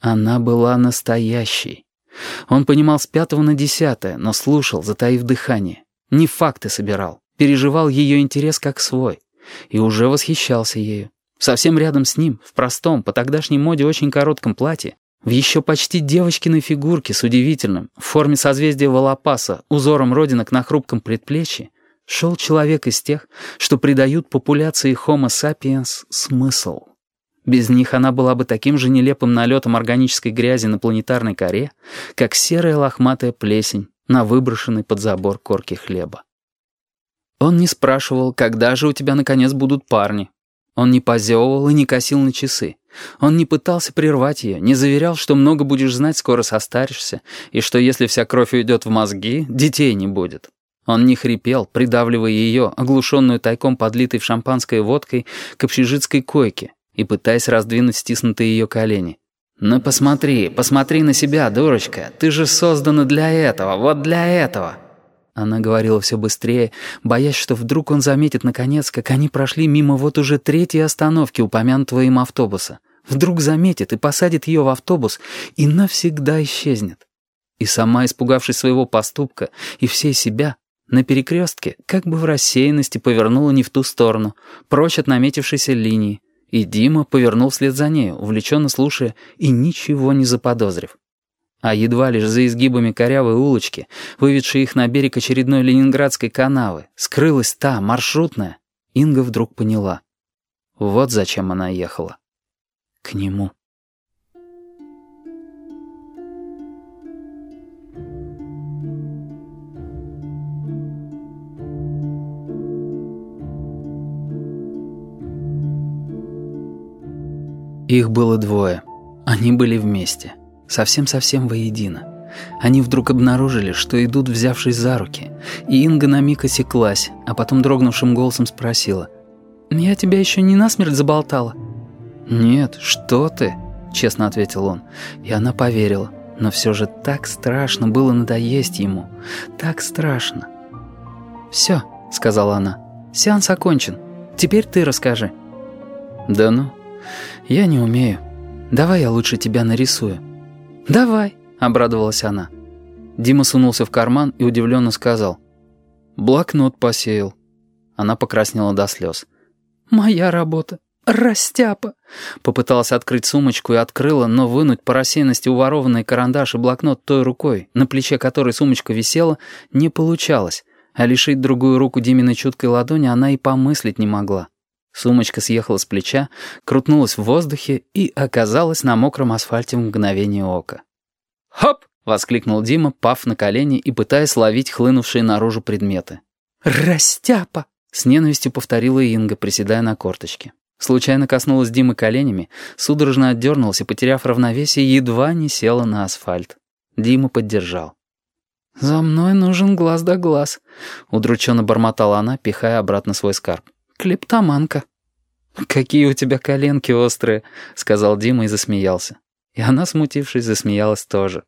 Она была настоящей. Он понимал с пятого на десятое, но слушал, затаив дыхание. Не факты собирал, переживал ее интерес как свой. И уже восхищался ею. Совсем рядом с ним, в простом, по тогдашней моде очень коротком платье, в еще почти девочкиной фигурке с удивительным, в форме созвездия Волопаса, узором родинок на хрупком предплечье, шел человек из тех, что придают популяции Homo sapiens смысл. Без них она была бы таким же нелепым налетом органической грязи на планетарной коре, как серая лохматая плесень на выброшенной под забор корке хлеба. Он не спрашивал, когда же у тебя наконец будут парни. Он не позевывал и не косил на часы. Он не пытался прервать ее, не заверял, что много будешь знать, скоро состаришься, и что если вся кровь уйдет в мозги, детей не будет. Он не хрипел, придавливая ее, оглушенную тайком подлитой в шампанское водкой, к общежитской койке и пытаясь раздвинуть стиснутые ее колени. «Ну посмотри, посмотри на себя, дурочка, ты же создана для этого, вот для этого!» Она говорила все быстрее, боясь, что вдруг он заметит наконец, как они прошли мимо вот уже третьей остановки упомянутого им автобуса. Вдруг заметит и посадит ее в автобус и навсегда исчезнет. И сама, испугавшись своего поступка и всей себя, на перекрестке, как бы в рассеянности, повернула не в ту сторону, прочь от наметившейся линии, и Дима повернул вслед за нею, увлеченно слушая и ничего не заподозрив. А едва лишь за изгибами корявой улочки, выведшей их на берег очередной ленинградской канавы, скрылась та, маршрутная, Инга вдруг поняла. Вот зачем она ехала. К нему. Их было двое. Они были вместе. Совсем-совсем воедино. Они вдруг обнаружили, что идут, взявшись за руки. И Инга на миг осеклась, а потом дрогнувшим голосом спросила. «Я тебя еще не насмерть заболтала?» «Нет, что ты?» — честно ответил он. И она поверила. Но все же так страшно было надоесть ему. Так страшно. «Все», — сказала она. «Сеанс окончен. Теперь ты расскажи». «Да ну, «Я не умею. Давай я лучше тебя нарисую». «Давай», — обрадовалась она. Дима сунулся в карман и удивленно сказал. «Блокнот посеял». Она покраснела до слез. «Моя работа. Растяпа!» Попыталась открыть сумочку и открыла, но вынуть по рассеянности уворованный карандаш и блокнот той рукой, на плече которой сумочка висела, не получалось, а лишить другую руку Диминой чуткой ладони она и помыслить не могла. Сумочка съехала с плеча, крутнулась в воздухе и оказалась на мокром асфальте в мгновение ока. «Хоп!» — воскликнул Дима, пав на колени и пытаясь ловить хлынувшие наружу предметы. «Растяпа!» — с ненавистью повторила Инга, приседая на корточке. Случайно коснулась Димы коленями, судорожно отдернулась и, потеряв равновесие, едва не села на асфальт. Дима поддержал. «За мной нужен глаз да глаз», — удрученно бормотала она, пихая обратно свой скарб клептоманка». «Какие у тебя коленки острые», — сказал Дима и засмеялся. И она, смутившись, засмеялась тоже.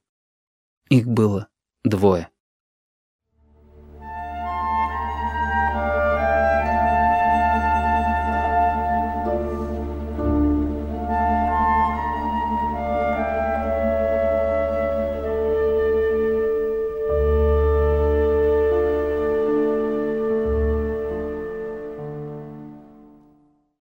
Их было двое.